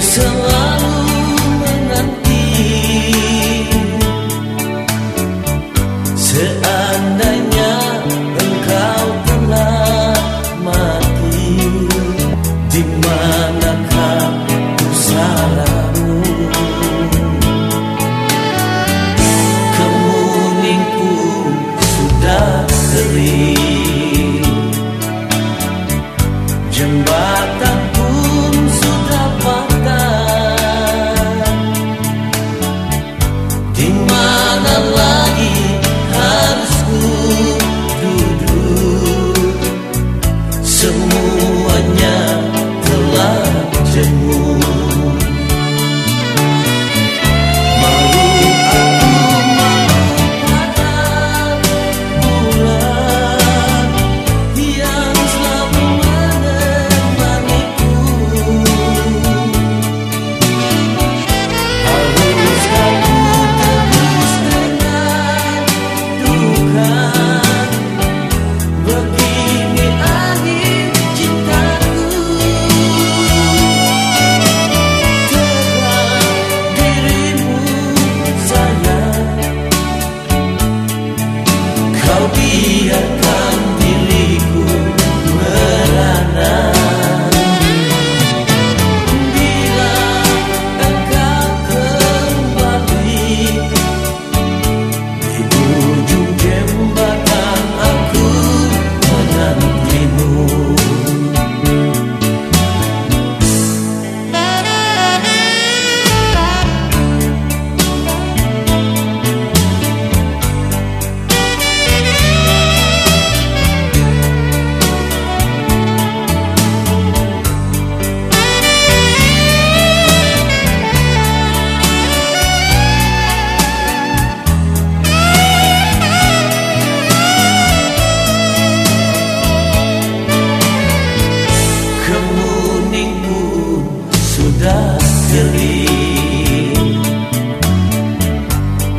selalu menanti. Seandainya Mana lagi harus duduk? Semuanya telah jemu. al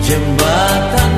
jembatan